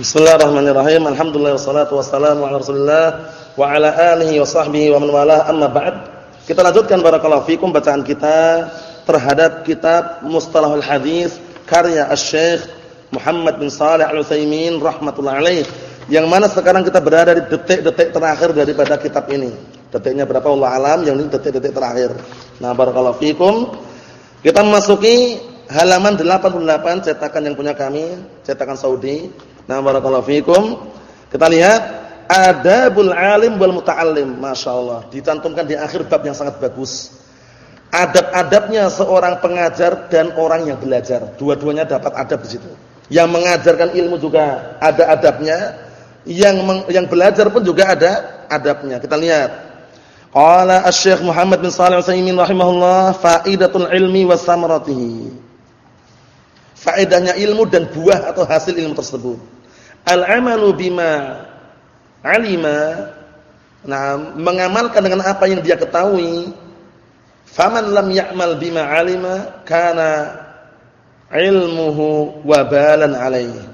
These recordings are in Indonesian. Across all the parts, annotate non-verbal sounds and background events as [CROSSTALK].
Bismillahirrahmanirrahim. Alhamdulillah wassalatu wassalamu ala Rasulillah wa ala alihi wa sahbihi wa man walah. Amma ba'd. Kita lanjutkan barakallahu fikum bacaan kita terhadap kitab Mustalahul Hadis karya Asy-Syaikh Muhammad bin Shalih Al-Utsaimin rahimatullah alaih. Yang mana sekarang kita berada di detik-detik terakhir daripada kitab ini. Detiknya berapa Allah alam, yang ini detik-detik terakhir. Nah, barakallahu fikum. Kita memasuki halaman 88 cetakan yang punya kami, cetakan Saudi Nah, barakallahu fikum. Kita lihat adabul alim wal muta'allim. Masyaallah, dicantumkan di akhir bab yang sangat bagus. Adab-adabnya seorang pengajar dan orang yang belajar. Dua-duanya dapat adab di situ. Yang mengajarkan ilmu juga ada adabnya, yang yang belajar pun juga ada adabnya. Kita lihat. Qala Asy-Syaikh Muhammad bin Shalih Al-Utsaimin rahimahullah faidatul ilmi was samaratihi. Faedahnya ilmu dan buah atau hasil ilmu tersebut. Al-amalu bima alima. Nah mengamalkan dengan apa yang dia ketahui. Faman lam ya'mal bima alima kana ilmuhu wabalan alaihi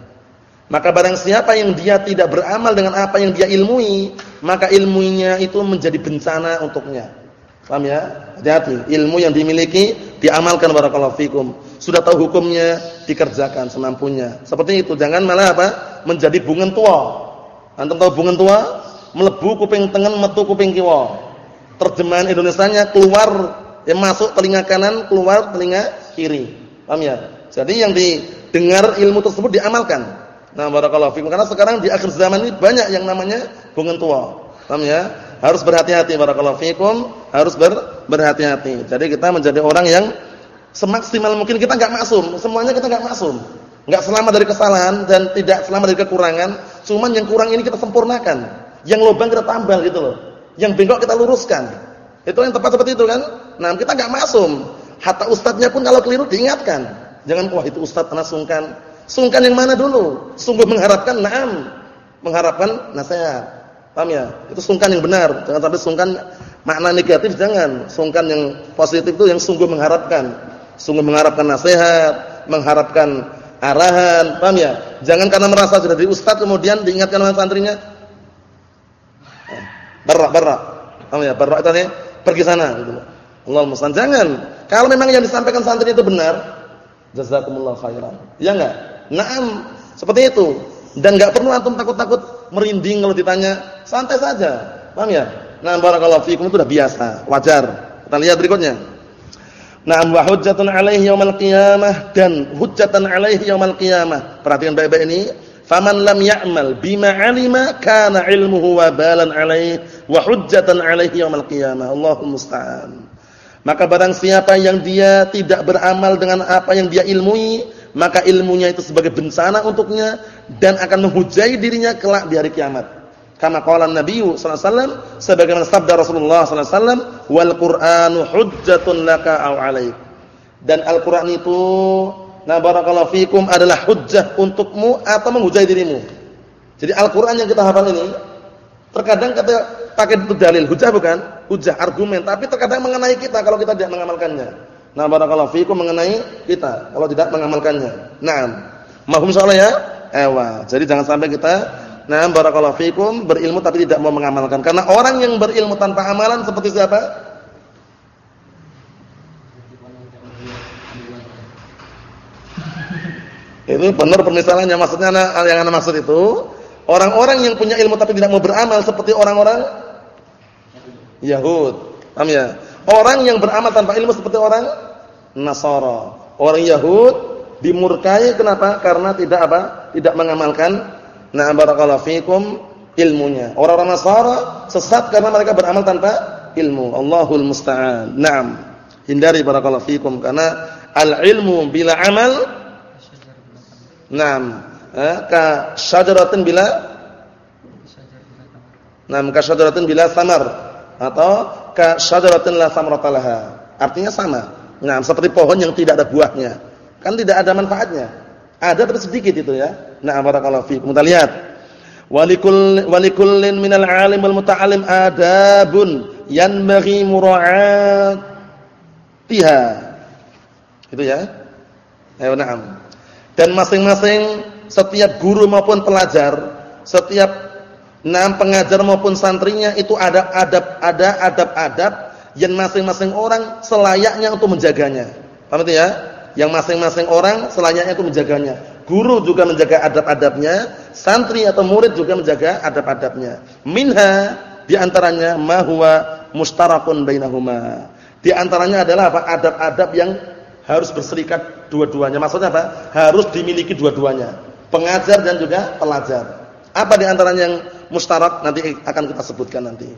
maka barang siapa yang dia tidak beramal dengan apa yang dia ilmui maka ilmunya itu menjadi bencana untuknya. Paham ya? Hati-hati. Ilmu yang dimiliki diamalkan barakallahu fikum. Sudah tahu hukumnya dikerjakan semampunya seperti itu jangan malah apa menjadi bunga tua. Antum tahu bunga tua? Melebu kuping tengen, metu kuping kiwa. Terjemahan Indonesianya keluar yang masuk telinga kanan, keluar telinga kiri. Paham ya? Jadi yang didengar ilmu tersebut diamalkan. Nah, barakallahu fikum karena sekarang di akhir zaman ini banyak yang namanya bunga tua. Paham ya? Harus berhati-hati barakallahu fikum, harus ber, berhati-hati. Jadi kita menjadi orang yang semaksimal mungkin kita enggak maksum, semuanya kita enggak maksum. Enggak selamat dari kesalahan dan tidak selamat dari kekurangan, cuman yang kurang ini kita sempurnakan. Yang lubang kita tambal gitu loh. Yang bengkok kita luruskan. Itu yang tepat seperti itu kan? Nah, kita enggak masum. Hatta ustadznya pun kalau keliru diingatkan. Jangan wah itu ustadz karena sungkan. Sungkan yang mana dulu? Sungguh mengharapkan na'am. Mengharapkan nasihat. Paham ya? Itu sungkan yang benar. Jangan sampai sungkan makna negatif jangan. Sungkan yang positif itu yang sungguh mengharapkan. Sungguh mengharapkan nasihat, mengharapkan arahan, paham ya? Jangan karena merasa sudah jadi ustaz kemudian diingatkan oleh santrinya. Barak, barak. Paham ya? Barak itu nih, pergi sana gitu. Allah musta'an. Jangan. Kalau memang yang disampaikan santri itu benar, jazakumullah khairan. Ya enggak? Naam, seperti itu. Dan enggak perlu antum takut-takut merinding kalau ditanya, santai saja. Paham ya? Nah, barakallahu fiikum itu sudah biasa, wajar. Kita lihat berikutnya. Na'am wa hujjatun alaihi yaumil qiyamah dan hujjatan alaihi yaumil qiyamah. Perhatikan baik-baik ini. Faman lam ya'mal bima 'alima kana 'ilmuhu wabalan alaihi wa hujjatan alaihi yaumil qiyamah. Allahumma musta'an. Maka barang siapa yang dia tidak beramal dengan apa yang dia ilmui, maka ilmunya itu sebagai bencana untuknya dan akan menghujai dirinya kelak di hari kiamat. Kama qala Nabi sallallahu alaihi wasallam sebagaimana sabda Rasulullah sallallahu alaihi wasallam wal Qur'anu hujjatun laka aw 'alaik. Dan Al-Qur'an itu na barakallahu fikum adalah hujjah untukmu atau menghujai dirimu. Jadi Al-Qur'an yang kita hafal ini terkadang kita pakai itu dalil, hujjah bukan? Hujjah argumen, tapi terkadang mengenai kita kalau kita tidak mengamalkannya. Nah, barakallahu fikum mengenai kita kalau tidak mengamalkannya. Naam. Mahum insyaallah ya? Ewa. Jadi jangan sampai kita Nah, barakallahu fikum berilmu tapi tidak mau mengamalkan. Karena orang yang berilmu tanpa amalan seperti siapa? [LAUGHS] Itu benar permisalannya. Maksudnya yang anda maksud itu orang-orang yang punya ilmu tapi tidak mau beramal seperti orang-orang Yahud. Paham ya? Orang yang beramal tanpa ilmu seperti orang Nasara. Orang Yahud dimurkai kenapa? Karena tidak apa? Tidak mengamalkan Nah, barakallahu fikum ilmunya. Orang-orang Nasara sesat karena mereka beramal tanpa ilmu. Allahul musta'an. Naam. Hindari barakallahu fikum karena al-ilmu bila amal Naam. Eh, ka syajaratin bila Naam, ka syajaratin bila samar atau ka syajaratin la samrata laha. Artinya sama. Nah, seperti pohon yang tidak ada buahnya. Kan tidak ada manfaatnya. Ada tapi sedikit itu ya. Nah, barakallahu fiikum. Kita lihat. Walikul walikullin minal 'alim wal muta'allim adabun yanbaghi mura'atiha. Itu ya. Ayo na'am. Dan masing-masing setiap guru maupun pelajar, setiap enam pengajar maupun santrinya itu ada adab ada adab-adab yang masing-masing orang selayaknya untuk menjaganya. Paham ya? Yang masing-masing orang selayaknya untuk menjaganya. Guru juga menjaga adab-adabnya, santri atau murid juga menjaga adab-adabnya. Minha di antaranya ma huwa mustarakun bainahuma. Di antaranya adalah apa? Adab-adab yang harus berserikat dua-duanya. Maksudnya apa? Harus dimiliki dua-duanya. Pengajar dan juga pelajar. Apa di antaranya yang mustarak? Nanti akan kita sebutkan nanti.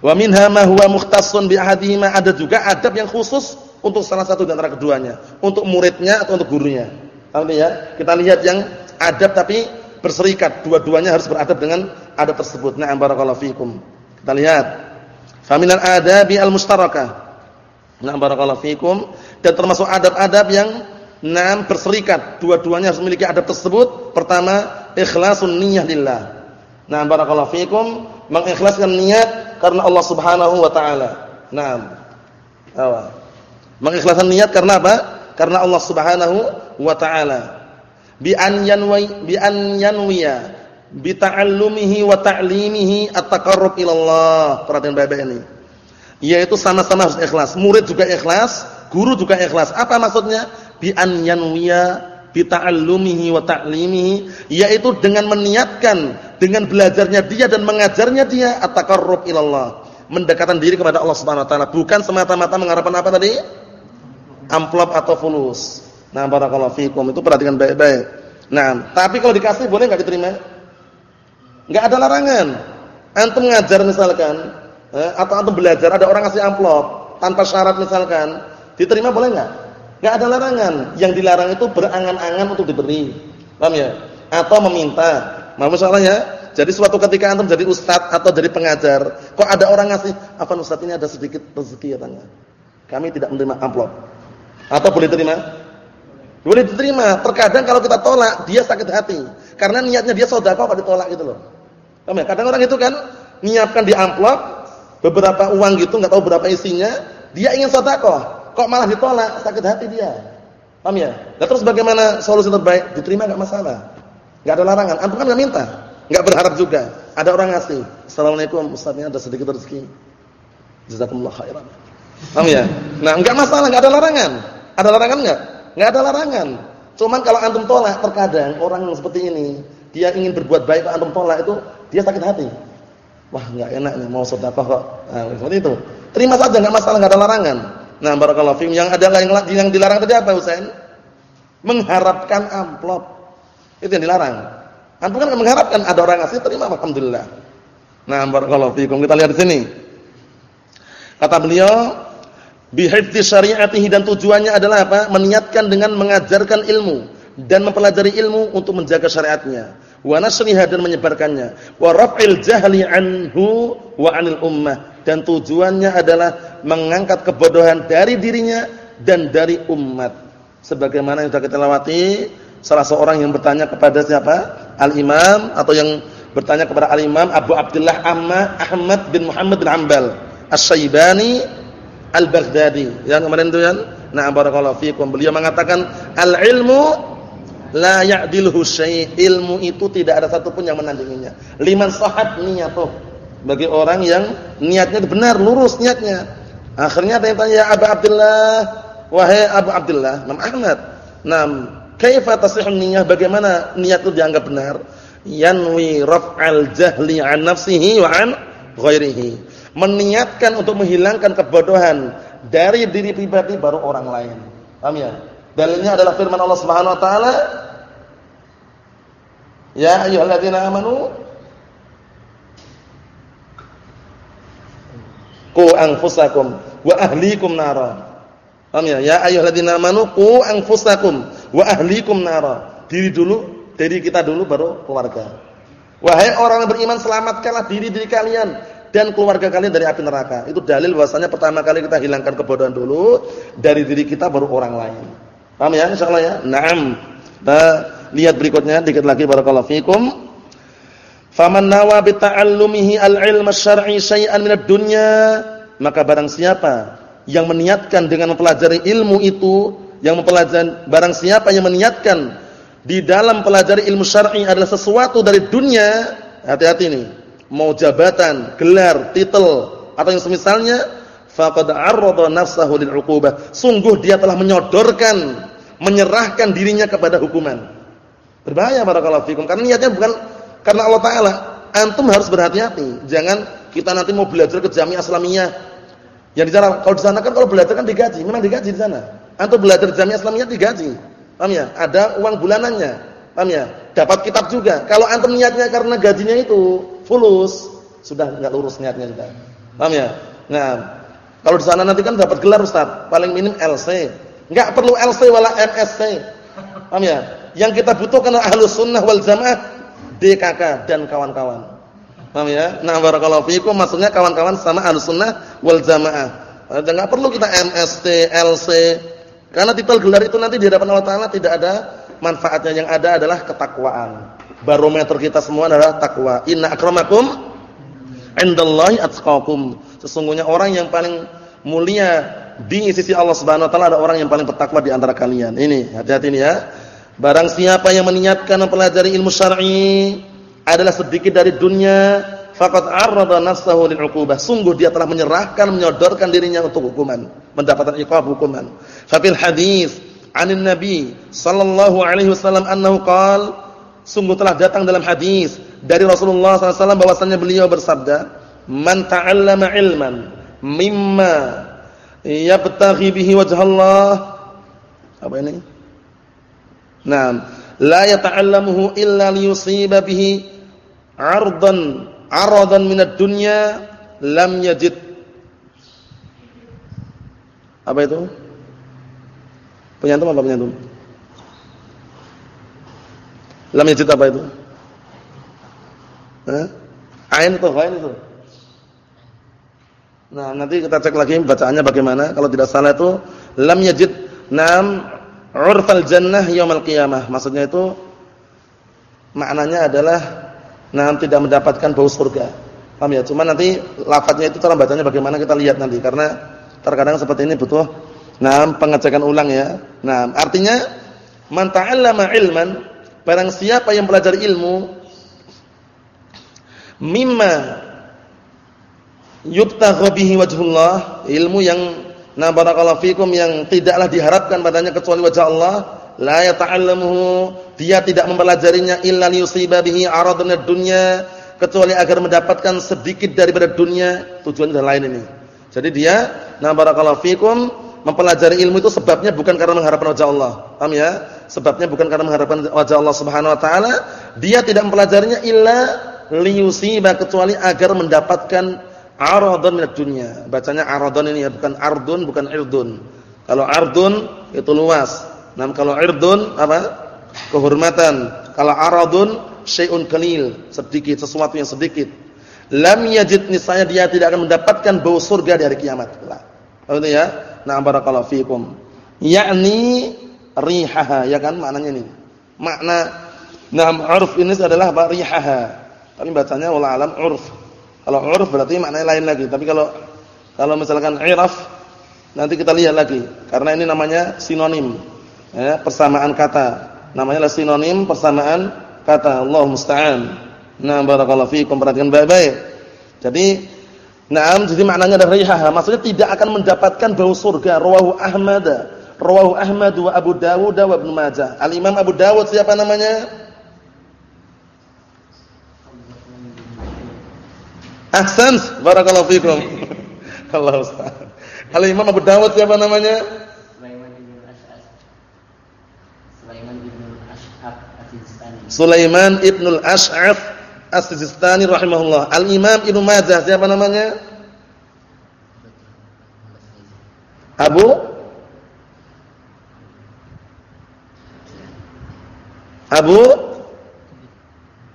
Wa minha ma huwa mukhtassun. Ada juga adab yang khusus untuk salah satu di antara keduanya, untuk muridnya atau untuk gurunya. Paham ya? Kita lihat yang adab tapi berserikat, dua-duanya harus beradab dengan adab tersebut. Na'am barakallahu fikum. Kita lihat. Faminal adabi al-mustarakah. Na'am barakallahu fikum dan termasuk adab-adab yang enam berserikat, dua-duanya harus memiliki adab tersebut. Pertama, ikhlasun niyyah lillah. Na'am barakallahu fikum, mengikhlaskan niat karena Allah Subhanahu wa taala. Naam. Awa. Mengikhlaskan niat karena apa? Karena Allah Subhanahu wa ta'ala bi an yanwi bi an yanwiya bi ta'allumihi wa ta'limihi at-taqarrub ila Allah. Perhatian baik-baik ini. Yaitu sama-sama harus ikhlas. Murid juga ikhlas, guru juga ikhlas. Apa maksudnya? Bi an yanwiya bi ta'allumihi wa ta'limihi, yaitu dengan meniatkan dengan belajarnya dia dan mengajarnya dia at-taqarrub ila Allah. Mendekatan diri kepada Allah Subhanahu wa taala, bukan semata-mata mengharapkan apa tadi? Amplop atau fulus. Nah, barakallahu fikum. Itu perhatikan baik-baik. Nah, tapi kalau dikasih boleh enggak diterima? Enggak ada larangan. Antum ngajar misalkan, eh, atau antum belajar ada orang ngasih amplop tanpa syarat misalkan, diterima boleh enggak? Enggak ada larangan. Yang dilarang itu berangan-angan untuk diberi. Paham ya? Atau meminta. Nah, masalahnya, jadi suatu ketika antum jadi ustaz atau jadi pengajar, kok ada orang ngasih, "Apa ustaz ini ada sedikit rezeki ya tanya. Kami tidak menerima amplop." Atau boleh terima? Boleh diterima. Terkadang kalau kita tolak, dia sakit hati. Karena niatnya dia sedekah kok ditolak gitu loh. Ya? Kadang orang itu kan nyiapkan di amplop beberapa uang gitu, enggak tahu berapa isinya, dia ingin sedekah, kok malah ditolak, sakit hati dia. Paham ya? Nah, terus bagaimana solusi terbaik? Diterima enggak masalah. Enggak ada larangan. Antum kan enggak minta, enggak berharap juga. Ada orang ngasih, "Assalamualaikum, Ustaznya ada sedikit rezeki." Jazakumullah khairan. Paham ya? Nah, enggak masalah, enggak ada larangan. Ada larangan enggak? Enggak ada larangan. Cuman kalau antum tolak terkadang orang yang seperti ini, dia ingin berbuat baik antum tolak itu dia sakit hati. Wah, enggak enak nih mau sedekah kok. Nah, seperti itu. Terima saja enggak masalah, enggak ada larangan. Nah, barakallahu fiikum. Yang ada yang yang dilarang tadi apa, Husain? Mengharapkan amplop. Itu yang dilarang. Antum kan mengharapkan ada orang ngasih terima alhamdulillah. Nah, barakallahu fiikum. Kita lihat di sini. Kata beliau, bihifdzi syariatihi dan tujuannya adalah apa? Meniatkan dengan mengajarkan ilmu dan mempelajari ilmu untuk menjaga syariatnya, wa nasriha dan menyebarkannya, wa raf'il jahli anhu wa 'anil ummah dan tujuannya adalah mengangkat kebodohan dari dirinya dan dari umat. Sebagaimana yang sudah kita lewati, salah seorang yang bertanya kepada siapa? Al-Imam atau yang bertanya kepada Al-Imam Abu Abdullah Amma Ahmad bin Muhammad bin Ambal As-Syaibani Al-Baghdadi. Yang kemarin itu kan? Nah, barakallahu fiikum. Beliau mengatakan al-ilmu la ya'diluhu syai'. Ilmu itu tidak ada satupun yang menandinginya. Liman sahat niyatuh. Bagi orang yang niatnya benar, lurus niatnya. Akhirnya ada yang tanya, "Ya Abu Abdullah, wahai Abu Abdullah, Imam Ahmad, nam, kaifa tasihhu niyyah? Bagaimana niat itu dianggap benar?" Yanwi raf'al jahli 'an nafsihi wa 'an ghairihi meniatkan untuk menghilangkan kebodohan dari diri pribadi baru orang lain. Paham ya? Dalilnya adalah firman Allah Subhanahu wa taala Ya ayyuhalladzina amanu qu anfusakum wa ahlikum nara. Paham ya? Ya ayyuhalladzina amanu qu anfusakum wa ahlikum nara. Diri dulu, diri kita dulu baru keluarga. Wahai orang yang beriman selamatkanlah diri-diri kalian dan keluarga kalian dari api neraka. Itu dalil bahwasanya pertama kali kita hilangkan kebodohan dulu dari diri kita baru orang lain. Paham ya insyaallah ya? Naam. Kita lihat berikutnya dikit lagi barakallahu fikum. Faman nawa bi ta'allumihi al-ilm asy-syar'i syai'an minad dunya, maka barang siapa yang meniatkan dengan mempelajari ilmu itu, yang mempelajari barang siapa yang meniatkan di dalam pelajari ilmu syar'i adalah sesuatu dari dunia, hati-hati nih. Mau jabatan, gelar, titel atau yang semisalnya, faqad arrada nafsahu lil 'uqubah. Sungguh dia telah menyodorkan, menyerahkan dirinya kepada hukuman. Berbahaya barakallahu fikum karena niatnya bukan karena Allah taala. Antum harus berhati-hati. Jangan kita nanti mau belajar ke Jamiah Islamiyah. Yang di sana kalau di sana kan kalau belajar kan digaji, memang digaji di sana. Antum belajar di Jamiah Islamiyah digaji. Paham ya? Ada uang bulanannya. Paham ya? Dapat kitab juga. Kalau antum niatnya karena gajinya itu fulus, sudah enggak lurus niatnya sudah. Paham ya? Nah, kalau di sana nanti kan dapat gelar Ustaz, paling minim LC. Enggak perlu LC wala MSc. Paham ya? Yang kita butuhkan Ahlus Sunnah wal Jamaah DKK dan kawan-kawan. Paham ya? Nah, barakallahu fiikum maksudnya kawan-kawan sama Ahlus Sunnah wal Jamaah. Enggak perlu kita MSc, LC, karena titel gelar itu nanti di hadapan Allah Taala tidak ada manfaatnya. Yang ada adalah ketakwaan. Barometer kita semua adalah takwa. Inna akramakum indallahi atqakum. Sesungguhnya orang yang paling mulia di sisi Allah Subhanahu wa taala ada orang yang paling bertakwa di antara kalian. Ini, hati-hati ini ya. Barang siapa yang meniatkan mempelajari ilmu syar'i adalah sedikit dari dunia faqad arrada nafsahu lil 'uqubah. Sungguh dia telah menyerahkan, menyodorkan dirinya untuk hukuman, mendapatkan iqab hukuman. Fa fil hadis 'anin nabi sallallahu alaihi wasallam annahu qala sungguh telah datang dalam hadis dari Rasulullah SAW bahwasanya beliau bersabda, "Man ta'allama ilman mimma yabtaghi bihi wajh Allah" Apa ini? Naam, la yata'allamuhu illa liyusiba bihi 'ardan aradan minad dunya lam yajid apa itu? Penyantum apa penyantum? Lam yajid apa itu? Hah? Ain itu, ain itu. Nah, nanti kita cek lagi bacaannya bagaimana. Kalau tidak salah itu lam yajid nam urfal jannah yaumil qiyamah. Maksudnya itu maknanya adalah nah tidak mendapatkan bau surga. Paham ya? Cuma nanti lafadznya itu cara bacanya bagaimana kita lihat nanti karena terkadang seperti ini butuh nah pengecekan ulang ya. Nah, artinya man ta'allama ilman barang siapa yang belajar ilmu mimma yubtagha bihi wajhullah, ilmu yang na barakallahu fikum yang tidaklah diharapkan padanya kecuali wajah Allah la yata'allamuhu dia tidak mempelajarinya illa liyusiba bihi aradan dunya kecuali agar mendapatkan sedikit daripada dunia tujuan dan lain ini. Jadi dia na barakallahu fikum mempelajari ilmu itu sebabnya bukan karena mengharapkan wajah Allah paham ya sebabnya bukan karena mengharapkan wajah Allah Subhanahu wa taala dia tidak mempelajarinya illa liyusiba kecuali agar mendapatkan aradan minad dunya bacanya aradan ini ya bukan ardun bukan irdun kalau ardun itu luas Nah, kalau irdun apa? Kehormatan. Kalau aradun syai'un qalil, sedikit, sesuatu yang sedikit. Lam yajid nisanya dia tidak akan mendapatkan bau surga di hari kiamat. Lah. Itu ya. Nah, barakallahu fikum. Yakni rihaha, ya kan maknanya ini. Makna nah urf ini adalah apa? Rihaha. Tapi bacanya wala alam urf. Kalau urf berarti maknanya lain lagi. Tapi kalau kalau misalkan iraf nanti kita lihat lagi karena ini namanya sinonim ya, persamaan kata. Namanya adalah sinonim persamaan kata. Allah musta'an. Nah, barakallahu fiikum perhatikan baik-baik. Jadi, na'am jadi maknanya adalah rihaha, maksudnya tidak akan mendapatkan bau surga. Rawahu Ahmad, rawahu Ahmad wa Abu Dawud wa Ibnu Majah. Al-Imam Abu Dawud siapa namanya? Ahsan, barakallahu fiikum. [LAUGHS] Allah Ustaz. Al-Imam Abu Dawud siapa namanya? Sulaiman ibnul Ash'af As-Sijistani rahimahullah. Al-Imam Ibnu Majah siapa namanya? Abu Abu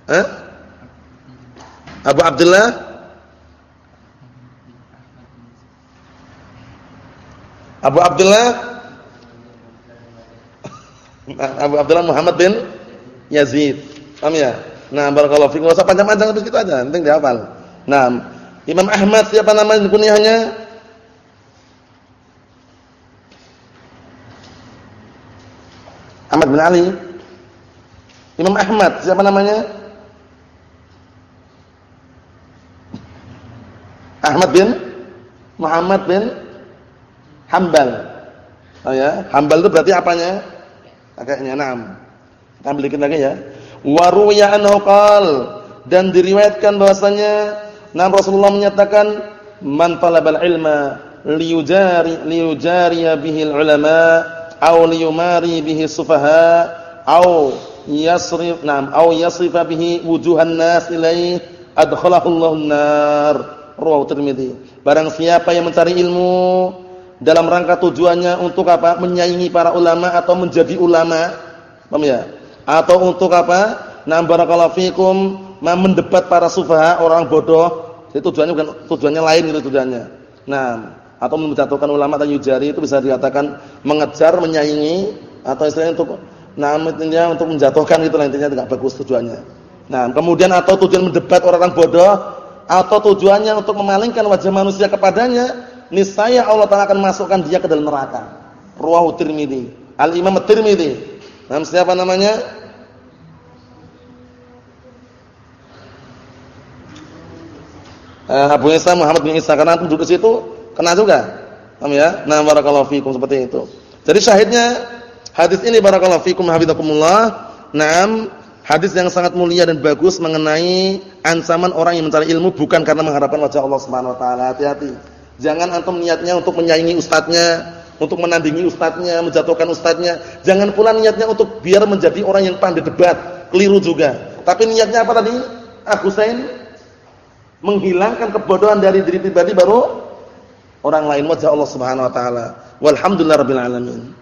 eh? Abu Abdullah Abu Abdullah [LAUGHS] Abu Abdullah Muhammad bin Yazid. Paham ya? Nah, barakallahu fiikum. Enggak usah panjang-panjang terus gitu aja, penting dihafal. Nah, Imam Ahmad siapa nama kunyahnya? Ahmad bin Ali. Imam Ahmad, siapa namanya? Ahmad bin Muhammad bin Hambal. Oh ya, Hambal itu berarti apanya? Kakeknya enam. Kita ambil dikit lagi ya. Wa ruwiya anhu dan diriwayatkan bahwasanya Nabi Rasulullah menyatakan man talabal ilma liyujari liyujari bihi ulama aw liyumari bihi sufaha aw yasrif nam aw yasrifa bihi wujuhan nas ilaihi adkhalahu Allahu nar rawahu Tirmizi barang siapa yang mencari ilmu dalam rangka tujuannya untuk apa? Menyaingi para ulama atau menjadi ulama. Paham ya atau untuk apa nah barakallahu fikum mendebat para sufaha orang bodoh itu tujuannya bukan tujuannya lain itu tujuannya nah atau menjatuhkan ulama atau yujari itu bisa dikatakan mengejar, menyaingi atau istilahnya untuk intinya untuk menjatuhkan itu intinya tidak bagus tujuannya. Nah, kemudian atau tujuan mendebat orang-orang bodoh atau tujuannya untuk memalingkan wajah manusia kepadanya, niscaya Allah Taala akan masukkan dia ke dalam neraka. Ruwahu Tirmizi. Al-Imam Tirmizi. Nah, siapa namanya? Uh, Abu Isa Muhammad bin Isa karena duduk di situ Kena juga. Paham ya? Nah, barakallahu fikum seperti itu. Jadi syahidnya hadis ini barakallahu fikum hafizakumullah. Naam, hadis yang sangat mulia dan bagus mengenai ancaman orang yang mencari ilmu bukan karena mengharapkan wajah Allah Subhanahu wa taala. Hati-hati. Jangan antum niatnya untuk menyaingi ustadznya, untuk menandingi ustadznya, menjatuhkan ustadznya. Jangan pula niatnya untuk biar menjadi orang yang pandai debat, keliru juga. Tapi niatnya apa tadi? Abu Sain menghilangkan kebodohan dari diri pribadi baru orang lain wajah Allah Subhanahu wa taala. Walhamdulillahirabbil alamin.